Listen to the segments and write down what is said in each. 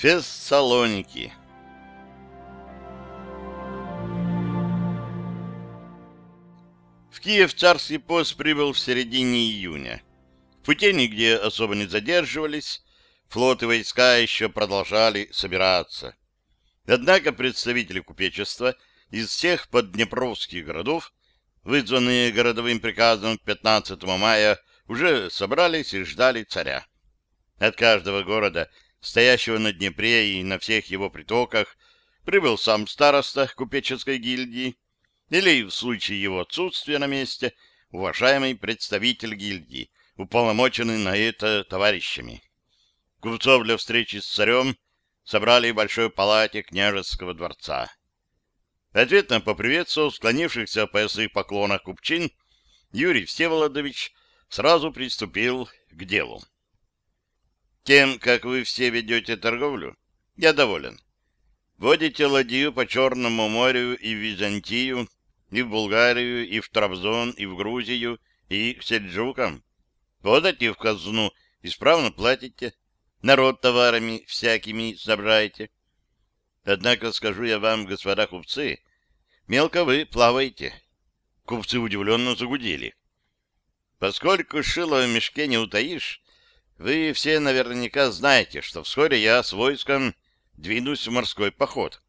Фессалоники В Киев царский пост прибыл в середине июня. В пути нигде особо не задерживались, флот и войска еще продолжали собираться. Однако представители купечества из всех подднепровских городов, вызванные городовым приказом 15 мая, уже собрались и ждали царя. От каждого города, стоящего на Днепре и на всех его притоках, прибыл сам староста купеческой гильдии, или, в случае его отсутствия на месте, уважаемый представитель гильдии, уполномоченный на это товарищами. Купцов для встречи с царем собрали в большой палате княжеского дворца. Ответно поприветствовал склонившихся по поясных поклонах купчин, Юрий Всеволодович сразу приступил к делу. Тем, как вы все ведете торговлю, я доволен. Водите ладью по Черному морю и в Византию, и в Булгарию, и в Трабзон, и в Грузию, и к сельджукам. Подайте в казну, исправно платите, народ товарами всякими забираете. Однако, скажу я вам, господа купцы, мелко вы плаваете. Купцы удивленно загудели. Поскольку шило в мешке не утаишь, вы все наверняка знаете, что вскоре я с войском двинусь в морской поход.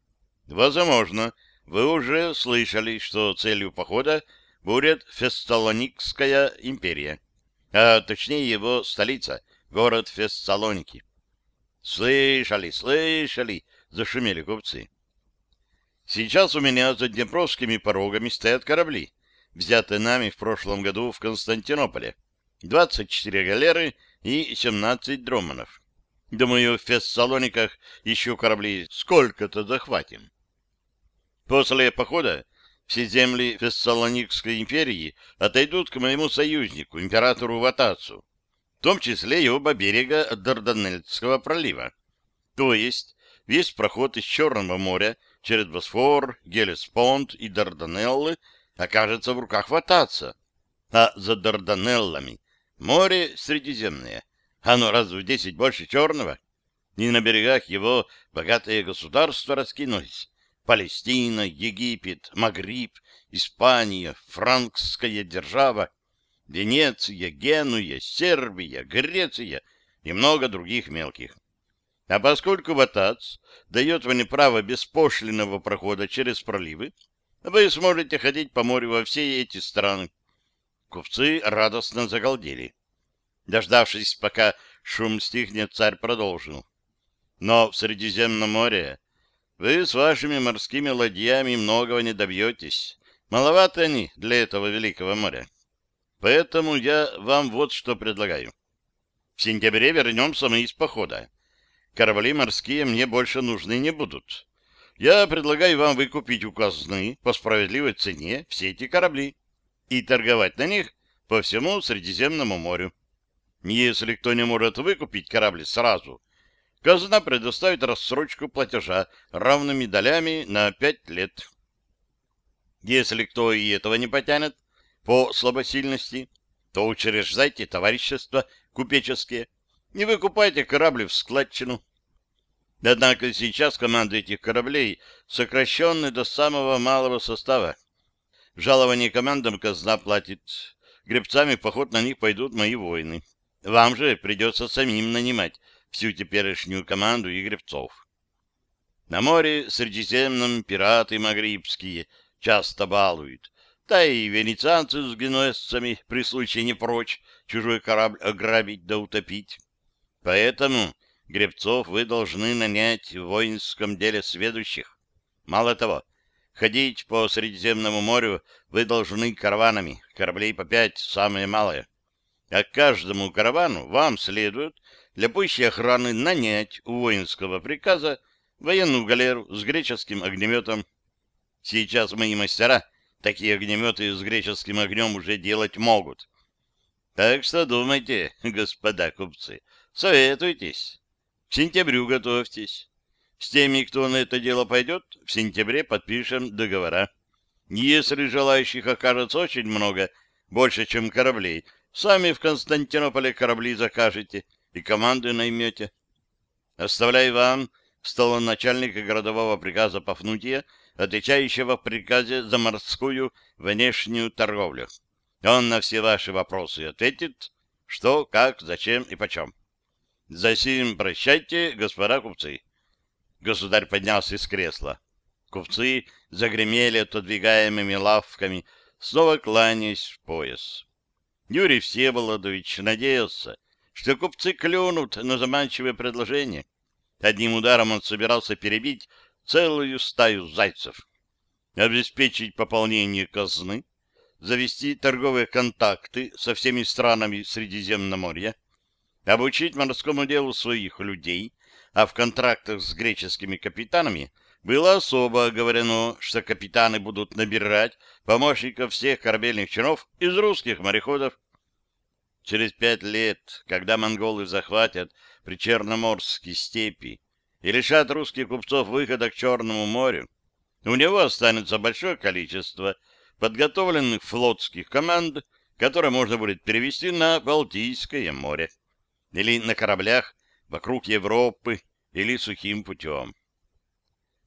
Возможно, вы уже слышали, что целью похода будет Фессалоникская империя, а точнее его столица, город Фессалоники. Слышали, слышали, зашумели купцы. Сейчас у меня за Днепровскими порогами стоят корабли, взятые нами в прошлом году в Константинополе. 24 галеры и 17 дроманов. Думаю, в Фессалониках еще корабли сколько-то захватим. После похода все земли Фессалоникской империи отойдут к моему союзнику, императору Ватацу, в том числе и оба берега Дарданельского пролива. То есть весь проход из Черного моря через Босфор, Гелеспонд и Дарданеллы окажется в руках Ватаца, а за Дарданеллами море Средиземное. Оно раз в десять больше Черного, и на берегах его богатые государства раскинулись. Палестина, Египет, Магриб, Испания, Франкская держава, Венеция, Генуя, Сербия, Греция и много других мелких. А поскольку Ватац дает мне право беспошлиного прохода через проливы, вы сможете ходить по морю во все эти страны. Купцы радостно загалдели. Дождавшись, пока шум стихнет, царь продолжил. Но в Средиземном море вы с вашими морскими ладьями многого не добьетесь. Маловато они для этого великого моря. Поэтому я вам вот что предлагаю. В сентябре вернемся мы из похода. Корабли морские мне больше нужны не будут. Я предлагаю вам выкупить у казны по справедливой цене все эти корабли и торговать на них по всему Средиземному морю. Если кто не может выкупить корабль сразу, казна предоставит рассрочку платежа равными долями на пять лет. Если кто и этого не потянет по слабосильности, то учреждайте товарищества купеческие и выкупайте корабли в складчину. Однако сейчас команды этих кораблей сокращены до самого малого состава. Жалование командам казна платит. Гребцами в поход на них пойдут мои воины. Вам же придется самим нанимать всю теперешнюю команду и гребцов. На море Средиземном пираты магрибские часто балуют, да и венецианцы с генуэзцами при случае не прочь чужой корабль ограбить да утопить. Поэтому гребцов вы должны нанять в воинском деле сведущих. Мало того, ходить по Средиземному морю вы должны караванами, кораблей по пять, самое малое. А каждому каравану вам следует для пущей охраны нанять у воинского приказа военную галеру с греческим огнеметом. Сейчас мои мастера такие огнеметы с греческим огнем уже делать могут. Так что думайте, господа купцы, советуйтесь. К сентябрю готовьтесь. С теми, кто на это дело пойдет, в сентябре подпишем договора. Если желающих окажется очень много, больше, чем кораблей, сами в Константинополе корабли закажете — и команды наймете. Оставляю вам столоначальника городового приказа Пафнутия, отвечающего в приказе за морскую внешнюю торговлю. Он на все ваши вопросы ответит, что, как, зачем и почем. За сим прощайте, господа купцы. Государь поднялся из кресла. Купцы загремели отодвигаемыми лавками, снова кланяясь в пояс. Юрий Всеволодович надеялся, что купцы клюнут на заманчивое предложение. Одним ударом он собирался перебить целую стаю зайцев, обеспечить пополнение казны, завести торговые контакты со всеми странами Средиземноморья, обучить морскому делу своих людей, а в контрактах с греческими капитанами было особо оговорено, что капитаны будут набирать помощников всех корабельных чинов из русских мореходов. Через пять лет, когда монголы захватят причерноморские степи и лишат русских купцов выхода к Черному морю, у него останется большое количество подготовленных флотских команд, которые можно будет перевести на Балтийское море или на кораблях вокруг Европы или сухим путем.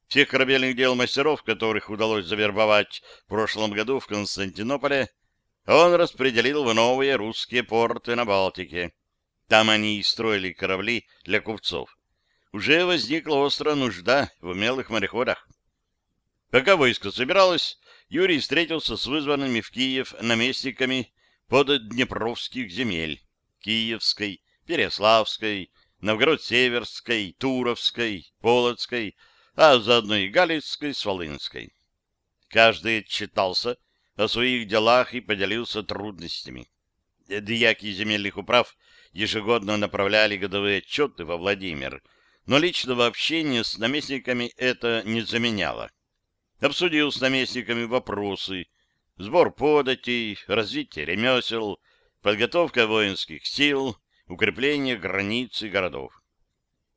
Всех корабельных дел мастеров, которых удалось завербовать в прошлом году в Константинополе, он распределил в новые русские порты на Балтике. Там они и строили корабли для купцов. Уже возникла острая нужда в умелых мореходах. Пока войско собиралось, Юрий встретился с вызванными в Киев наместниками под Днепровских земель Киевской, Переславской, Новгород-Северской, Туровской, Полоцкой, а заодно и Галицкой с Волынской. Каждый отчитался о своих делах и поделился трудностями. Дьяки земельных управ ежегодно направляли годовые отчеты во Владимир, но личного общения с наместниками это не заменяло. Обсудил с наместниками вопросы, сбор податей, развитие ремесел, подготовка воинских сил, укрепление границ и городов.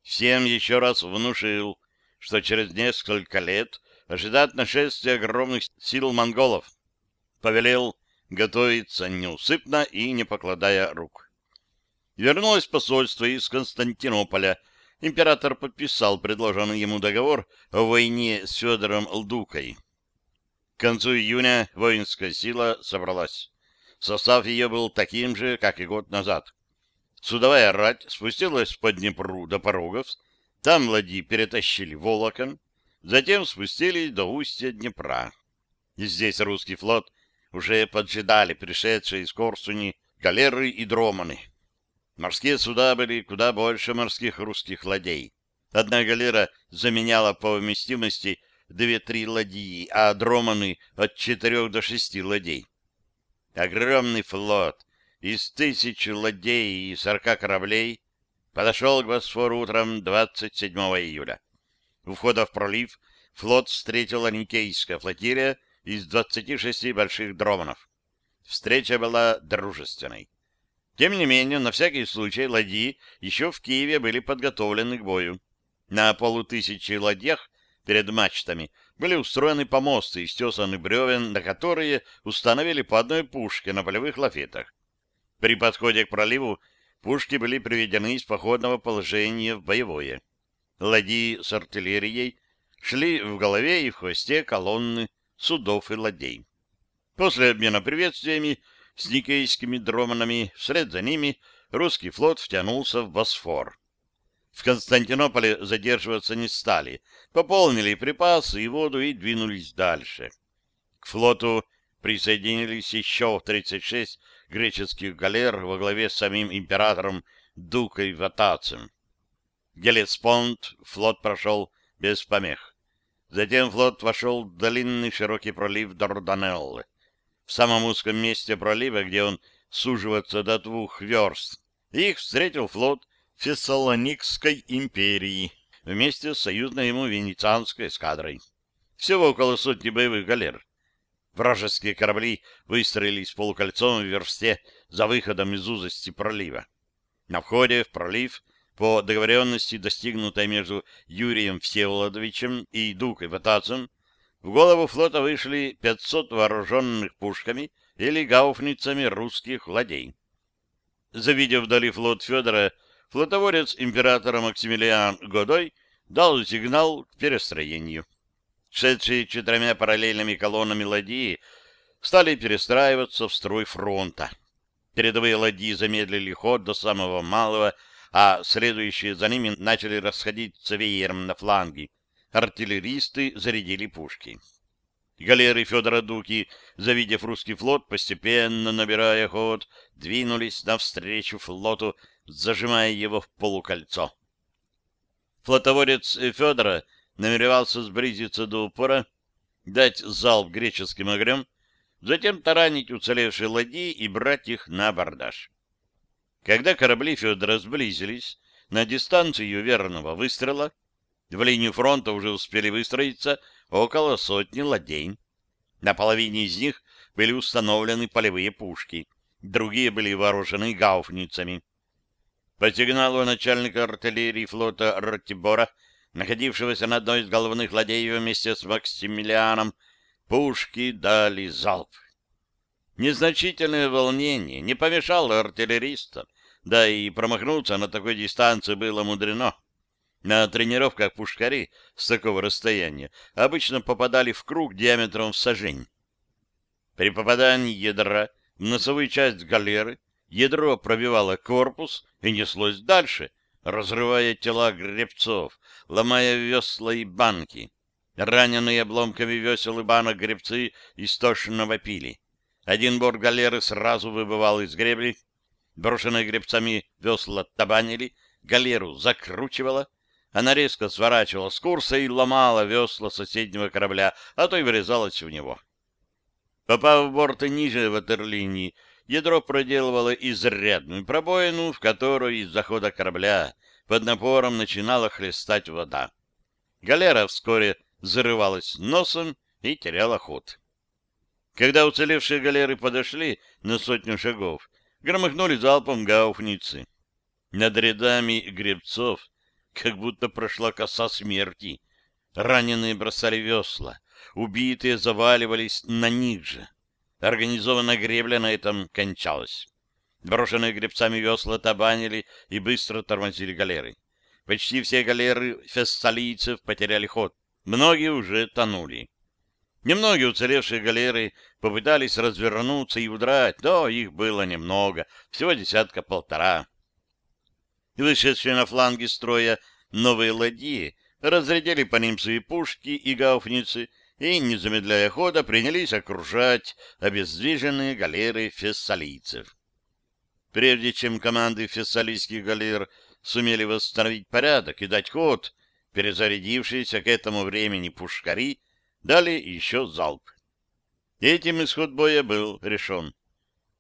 Всем еще раз внушил, что через несколько лет ожидает нашествия огромных сил монголов. Повелел готовиться неусыпно и не покладая рук. Вернулось посольство из Константинополя. Император подписал предложенный ему договор о войне с Федором Лдукой. К концу июня воинская сила собралась. Состав ее был таким же, как и год назад. Судовая рать спустилась по Днепру до порогов, там ладьи перетащили волокон, затем спустились до устья Днепра. И здесь русский флот уже поджидали пришедшие из Корсуни галеры и дроманы. Морские суда были куда больше морских русских ладей. Одна галера заменяла по вместимости две-три ладьи, а дроманы от четырех до шести ладей. Огромный флот из тысячи ладей и сорока кораблей подошел к Босфору утром 27 июля. У входа в пролив флот встретила Никейская флотилия из 26 больших дроманов. Встреча была дружественной. Тем не менее, на всякий случай ладьи еще в Киеве были подготовлены к бою. На полутысячи ладьях перед мачтами были устроены помосты из тесанных бревен, на которые установили по одной пушке на полевых лафетах. При подходе к проливу Пушки были приведены из походного положения в боевое. Ладьи с артиллерией шли в голове и в хвосте колонны судов и ладей. После обмена приветствиями с никейскими дроманами вслед за ними русский флот втянулся в Босфор. В Константинополе задерживаться не стали, пополнили припасы и воду и двинулись дальше. К флоту присоединились еще 36 греческих галер во главе с самим императором Дукой Ватацем. Гелеспонд флот прошел без помех. Затем флот вошел в длинный широкий пролив Дарданеллы. В самом узком месте пролива, где он суживается до двух верст, их встретил флот Фессалоникской империи вместе с союзной ему венецианской эскадрой. Всего около сотни боевых галер. Вражеские корабли выстроились полукольцом в версте за выходом из узости пролива. На входе в пролив, по договоренности, достигнутой между Юрием Всеволодовичем и Дукой Ватацем, в голову флота вышли 500 вооруженных пушками или гауфницами русских ладей. Завидев вдали флот Федора, флотоворец императора Максимилиан Годой дал сигнал к перестроению. Шедшие четырьмя параллельными колоннами ладьи стали перестраиваться в строй фронта. Передовые ладьи замедлили ход до самого малого, а следующие за ними начали расходиться веером на фланги. Артиллеристы зарядили пушки. Галеры Федора Дуки, завидев русский флот, постепенно набирая ход, двинулись навстречу флоту, зажимая его в полукольцо. Флотоворец Федора намеревался сблизиться до упора, дать залп греческим огнем, затем таранить уцелевшие ладьи и брать их на абордаж. Когда корабли Федора сблизились на дистанцию верного выстрела, в линию фронта уже успели выстроиться около сотни ладей. На половине из них были установлены полевые пушки, другие были вооружены гауфницами. По сигналу начальника артиллерии флота Ратибора, находившегося на одной из головных ладей вместе с Максимилианом, пушки дали залп. Незначительное волнение не помешало артиллеристам, да и промахнуться на такой дистанции было мудрено. На тренировках пушкари с такого расстояния обычно попадали в круг диаметром в сажень. При попадании ядра в носовую часть галеры ядро пробивало корпус и неслось дальше, разрывая тела гребцов, ломая весла и банки. Раненые обломками весел и банок гребцы истошно вопили. Один борт галеры сразу выбывал из гребли, брошенные гребцами весла табанили, галеру закручивало, она резко сворачивала с курса и ломала весла соседнего корабля, а то и врезалась в него. Попав в борт ниже ватерлинии, ядро проделывало изрядную пробоину, в которую из захода корабля под напором начинала хлестать вода. Галера вскоре зарывалась носом и теряла ход. Когда уцелевшие галеры подошли на сотню шагов, громыхнули залпом гауфницы. Над рядами гребцов как будто прошла коса смерти. Раненые бросали весла, убитые заваливались на них же. Организованная гребля на этом кончалась. Брошенные гребцами весла табанили и быстро тормозили галеры. Почти все галеры фессалийцев потеряли ход. Многие уже тонули. Немногие уцелевшие галеры попытались развернуться и удрать, но их было немного, всего десятка-полтора. Вышедшие на фланги строя новые ладьи разрядили по ним свои пушки и гауфницы и, не замедляя хода, принялись окружать обездвиженные галеры фессалийцев. Прежде чем команды фессалийских галер сумели восстановить порядок и дать ход, перезарядившиеся к этому времени пушкари дали еще залп. Этим исход боя был решен.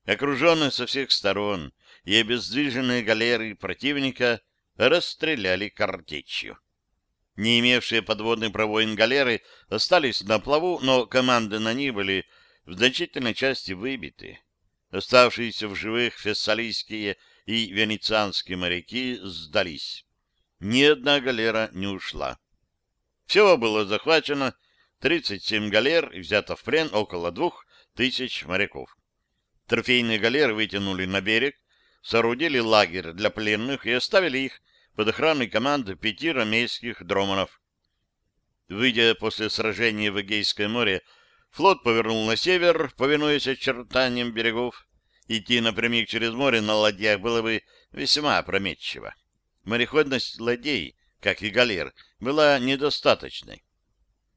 Окруженные со всех сторон и обездвиженные галеры противника расстреляли картечью. Не имевшие подводный пробоин галеры остались на плаву, но команды на них были в значительной части выбиты. Оставшиеся в живых фессалийские и венецианские моряки сдались. Ни одна галера не ушла. Всего было захвачено 37 галер и взято в плен около двух тысяч моряков. Трофейные галеры вытянули на берег, соорудили лагерь для пленных и оставили их под охраной команды пяти ромейских дроманов. Выйдя после сражения в Эгейское море, флот повернул на север, повинуясь очертаниям берегов. Идти напрямик через море на ладьях было бы весьма опрометчиво. Мореходность ладей, как и галер, была недостаточной.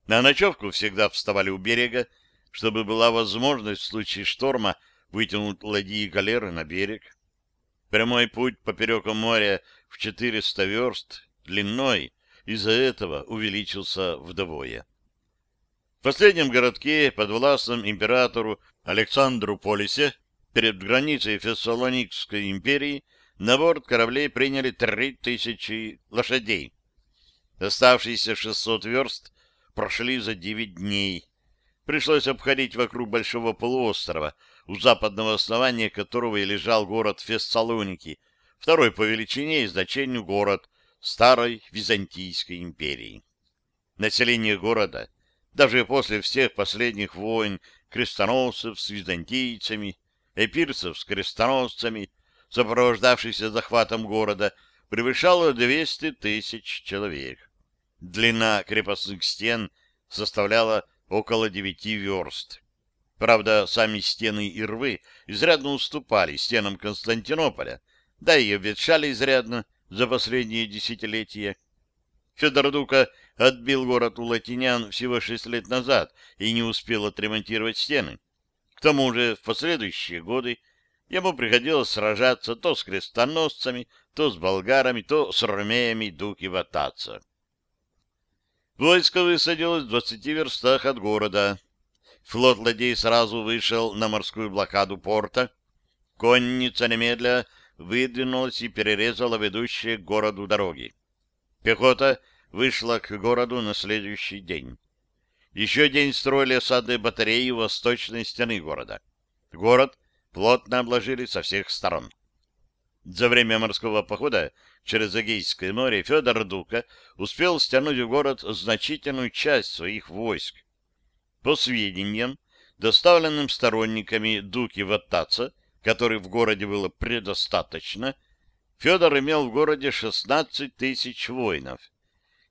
На ночевку всегда вставали у берега, чтобы была возможность в случае шторма вытянуть ладьи и галеры на берег. Прямой путь поперек моря в 400 верст длиной из-за этого увеличился вдвое. В последнем городке, подвластном императору Александру Полисе, перед границей Фессалоникской империи, на борт кораблей приняли 3000 лошадей. Оставшиеся 600 верст прошли за 9 дней. Пришлось обходить вокруг большого полуострова, у западного основания которого и лежал город Фессалоники, второй по величине и значению город старой Византийской империи. Население города, даже после всех последних войн крестоносцев с византийцами, эпирцев с крестоносцами, сопровождавшихся захватом города, превышало 200 тысяч человек. Длина крепостных стен составляла около девяти верст. Правда, сами стены и рвы изрядно уступали стенам Константинополя, да и обветшали изрядно за последние десятилетия. Федор Дука отбил город у латинян всего шесть лет назад и не успел отремонтировать стены. К тому же в последующие годы ему приходилось сражаться то с крестоносцами, то с болгарами, то с ромеями Дуки Ватаца. Войско высадилось в двадцати верстах от города. Флот ладей сразу вышел на морскую блокаду порта. Конница немедля выдвинулась и перерезала ведущие к городу дороги. Пехота вышла к городу на следующий день. Еще день строили осадные батареи у восточной стены города. Город плотно обложили со всех сторон. За время морского похода через Эгейское море Федор Дука успел стянуть в город значительную часть своих войск. По сведениям, доставленным сторонниками Дуки Ваттаца, которых в городе было предостаточно, Федор имел в городе 16 тысяч воинов.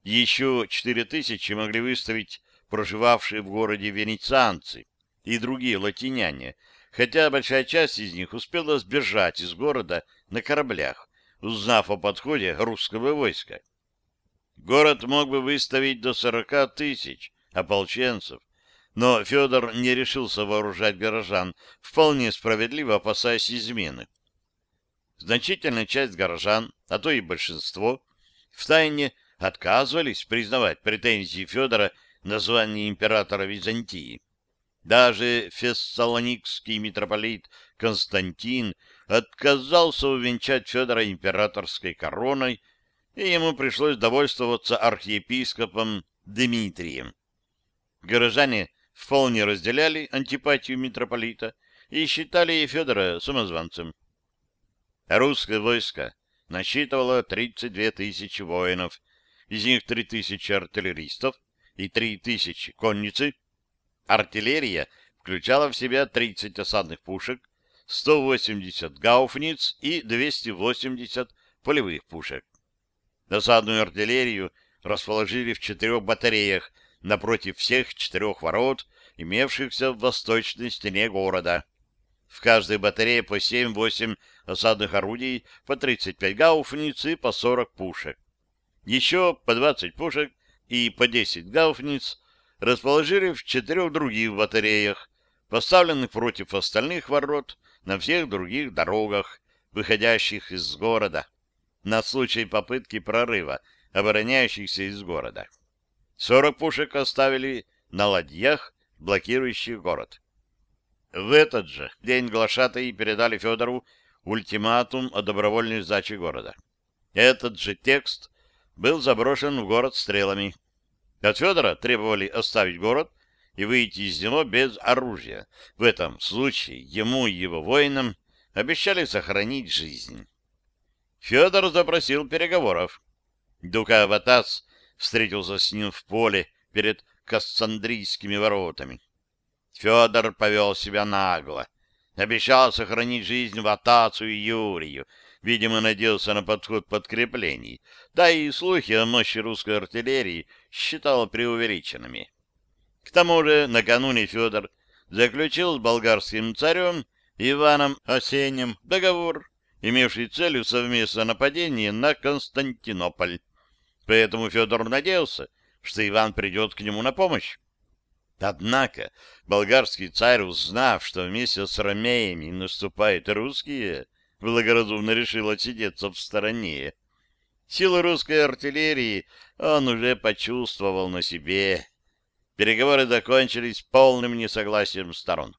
Еще 4 тысячи могли выставить проживавшие в городе венецианцы и другие латиняне, хотя большая часть из них успела сбежать из города на кораблях, узнав о подходе русского войска. Город мог бы выставить до 40 тысяч ополченцев, но Федор не решился вооружать горожан, вполне справедливо опасаясь измены. Значительная часть горожан, а то и большинство, втайне отказывались признавать претензии Федора на звание императора Византии. Даже фессалоникский митрополит Константин отказался увенчать Федора императорской короной, и ему пришлось довольствоваться архиепископом Дмитрием. Горожане вполне разделяли антипатию митрополита и считали Федора самозванцем. Русское войско насчитывало 32 тысячи воинов, из них 3 тысячи артиллеристов и 3 тысячи конницы. Артиллерия включала в себя 30 осадных пушек, 180 гауфниц и 280 полевых пушек. Осадную артиллерию расположили в четырех батареях напротив всех четырех ворот, имевшихся в восточной стене города. В каждой батарее по 7-8 осадных орудий, по 35 гауфниц и по 40 пушек. Еще по 20 пушек и по 10 гауфниц расположили в четырех других батареях, поставленных против остальных ворот на всех других дорогах, выходящих из города, на случай попытки прорыва обороняющихся из города. 40 пушек оставили на ладьях, блокирующих город. В этот же день глашатаи передали Федору ультиматум о добровольной сдаче города. Этот же текст был заброшен в город стрелами. От Федора требовали оставить город и выйти из него без оружия. В этом случае ему и его воинам обещали сохранить жизнь. Федор запросил переговоров. Дука Ватас встретился с ним в поле перед Кассандрийскими воротами. Федор повел себя нагло. Обещал сохранить жизнь Ватацу и Юрию. Видимо, надеялся на подход подкреплений. Да и слухи о мощи русской артиллерии считал преувеличенными. К тому же накануне Федор заключил с болгарским царем Иваном Осенним договор, имевший целью совместное нападение на Константинополь. Поэтому Федор надеялся, что Иван придет к нему на помощь. Однако болгарский царь, узнав, что вместе с ромеями наступают русские, благоразумно решил отсидеться в стороне. Силы русской артиллерии он уже почувствовал на себе. Переговоры закончились полным несогласием сторон.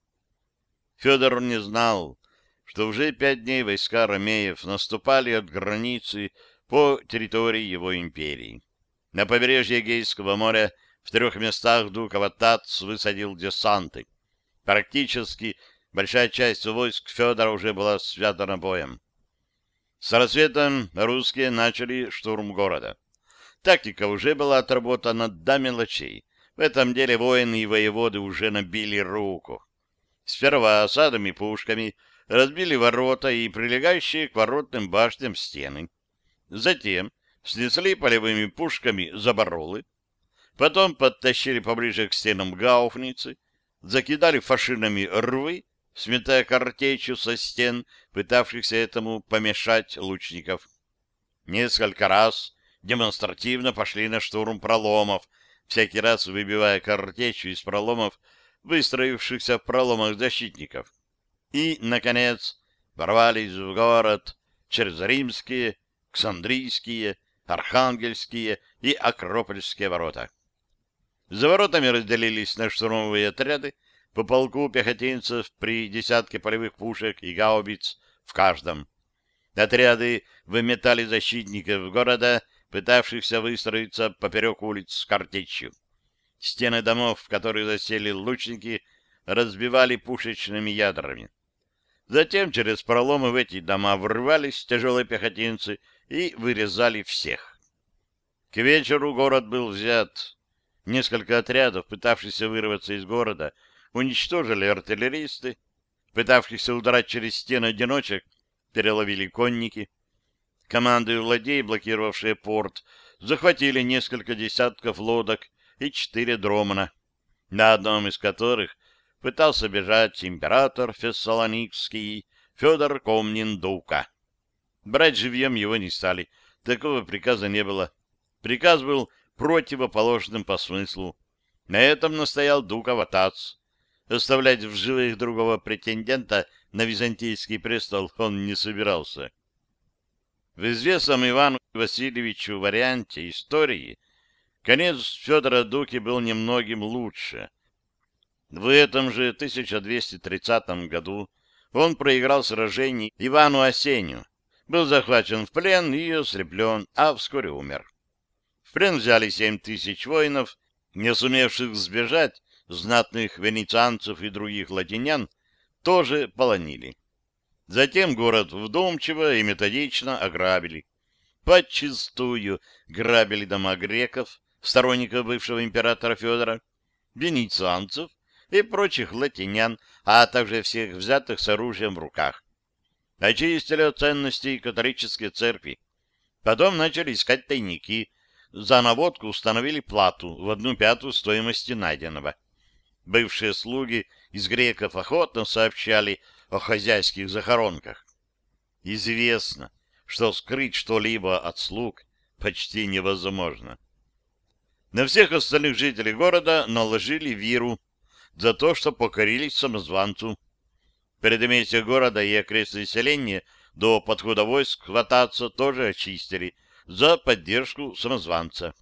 Федор не знал, что уже пять дней войска ромеев наступали от границы по территории его империи. На побережье Эгейского моря в трех местах Дукова-Тац высадил десанты. Практически большая часть войск Федора уже была связана боем. С рассветом русские начали штурм города. Тактика уже была отработана до мелочей. В этом деле воины и воеводы уже набили руку. Сперва осадами и пушками разбили ворота и прилегающие к воротным башням стены. Затем снесли полевыми пушками заборолы, потом подтащили поближе к стенам гауфницы, закидали фашинами рвы, сметая картечью со стен, пытавшихся этому помешать лучников. Несколько раз демонстративно пошли на штурм проломов, всякий раз выбивая картечью из проломов, выстроившихся в проломах защитников. И, наконец, ворвались в город через римские, ксандрийские, архангельские и акропольские ворота. За воротами разделились на штурмовые отряды по полку пехотинцев при десятке полевых пушек и гаубиц в каждом. Отряды выметали защитников города, пытавшихся выстроиться поперек улиц с картечью. Стены домов, в которые засели лучники, разбивали пушечными ядрами. Затем через проломы в эти дома врывались тяжелые пехотинцы и вырезали всех. К вечеру город был взят. Несколько отрядов, пытавшихся вырваться из города, уничтожили артиллеристы, пытавшихся удрать через стены одиночек, переловили конники. Команды владей, блокировавшие порт, захватили несколько десятков лодок и четыре дромана, на одном из которых пытался бежать император Фессалоникский Федор Комнин-Дука. Брать живьем его не стали, такого приказа не было. Приказ был противоположным по смыслу. На этом настоял Дука Ватац. Оставлять в живых другого претендента на византийский престол он не собирался. В известном Ивану Васильевичу варианте истории конец Федора Дуки был немногим лучше — в этом же 1230 году он проиграл сражение Ивану Осению, был захвачен в плен и ослеплен, а вскоре умер. В плен взяли семь тысяч воинов, не сумевших сбежать, знатных венецианцев и других латинян, тоже полонили. Затем город вдумчиво и методично ограбили. Подчистую грабили дома греков, сторонников бывшего императора Федора, венецианцев и прочих латинян, а также всех взятых с оружием в руках. Очистили от ценностей католические церкви. Потом начали искать тайники. За наводку установили плату в одну пятую стоимости найденного. Бывшие слуги из греков охотно сообщали о хозяйских захоронках. Известно, что скрыть что-либо от слуг почти невозможно. На всех остальных жителей города наложили виру, за то, что покорились самозванцу. Предместье города и окрестные селения до подхода войск хвататься тоже очистили за поддержку самозванца.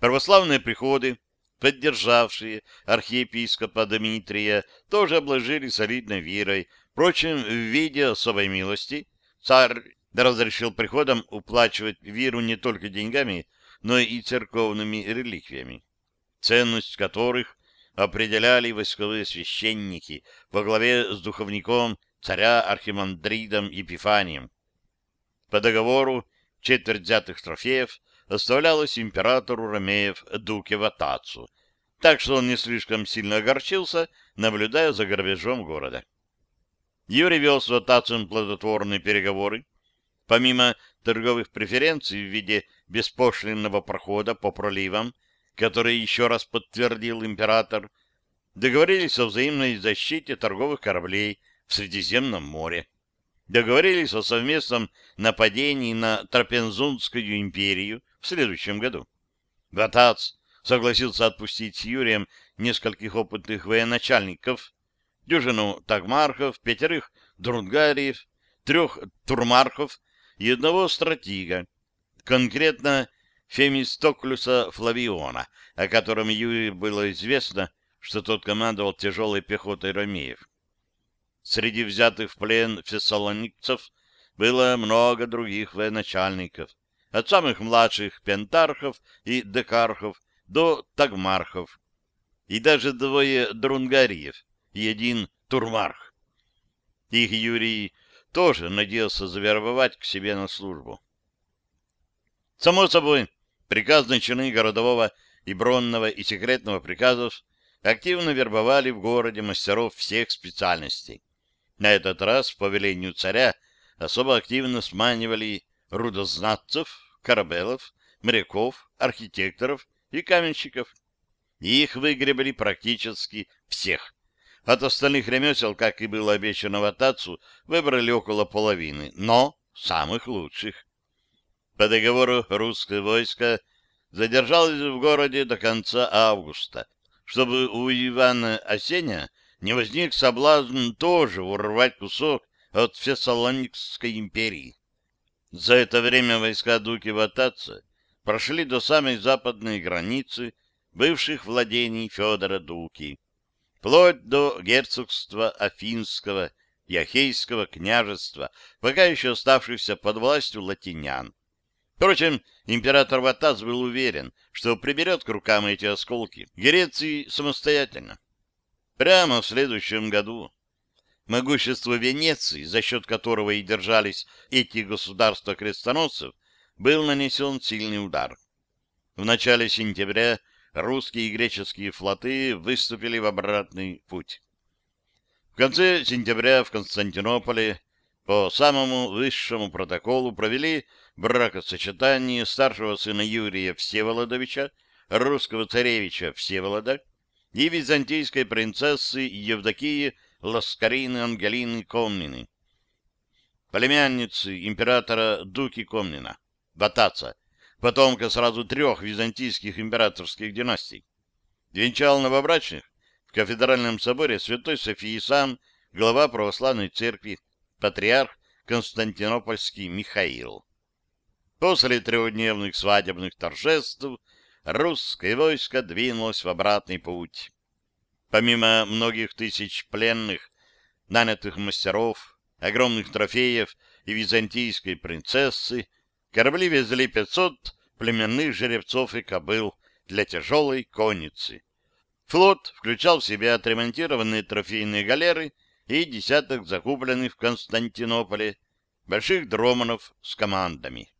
Православные приходы, поддержавшие архиепископа Дмитрия, тоже обложили солидной верой. Впрочем, в виде особой милости царь разрешил приходам уплачивать веру не только деньгами, но и церковными реликвиями, ценность которых определяли войсковые священники во главе с духовником царя Архимандридом Епифанием. По договору четверть взятых трофеев оставлялась императору Ромеев Дуке Ватацу, так что он не слишком сильно огорчился, наблюдая за грабежом города. Юрий вел с Ватацем плодотворные переговоры. Помимо торговых преференций в виде беспошлинного прохода по проливам который еще раз подтвердил император, договорились о взаимной защите торговых кораблей в Средиземном море, договорились о совместном нападении на Трапензунскую империю в следующем году. Ватац согласился отпустить с Юрием нескольких опытных военачальников, дюжину тагмархов, пятерых друнгариев, трех турмархов и одного стратега, конкретно Фемистоклюса Флавиона, о котором Юрию было известно, что тот командовал тяжелой пехотой ромеев. Среди взятых в плен фессалоникцев было много других военачальников, от самых младших пентархов и декархов до тагмархов, и даже двое друнгариев и один турмарх. Их Юрий тоже надеялся завербовать к себе на службу. Само собой, приказные чины городового и бронного и секретного приказов активно вербовали в городе мастеров всех специальностей. На этот раз, по велению царя, особо активно сманивали рудознатцев, корабелов, моряков, архитекторов и каменщиков. Их выгребли практически всех. От остальных ремесел, как и было обещано в Атацу, выбрали около половины, но самых лучших. По договору русское войско задержалось в городе до конца августа, чтобы у Ивана Осеня не возник соблазн тоже урвать кусок от Фессалоникской империи. За это время войска Дуки Ватаца прошли до самой западной границы бывших владений Федора Дуки, вплоть до герцогства Афинского и Ахейского княжества, пока еще оставшихся под властью латинян. Впрочем, император Ватас был уверен, что приберет к рукам эти осколки Греции самостоятельно. Прямо в следующем году могущество Венеции, за счет которого и держались эти государства крестоносцев, был нанесен сильный удар. В начале сентября русские и греческие флоты выступили в обратный путь. В конце сентября в Константинополе по самому высшему протоколу провели бракосочетание старшего сына Юрия Всеволодовича, русского царевича Всеволода и византийской принцессы Евдокии Ласкарины Ангелины Комнины, племянницы императора Дуки Комнина, Ватаца, потомка сразу трех византийских императорских династий. Венчал новобрачных в кафедральном соборе Святой Софии сам глава православной церкви, патриарх Константинопольский Михаил. После трехдневных свадебных торжеств русское войско двинулось в обратный путь. Помимо многих тысяч пленных, нанятых мастеров, огромных трофеев и византийской принцессы, корабли везли 500 племенных жеребцов и кобыл для тяжелой конницы. Флот включал в себя отремонтированные трофейные галеры и десяток закупленных в Константинополе больших дроманов с командами.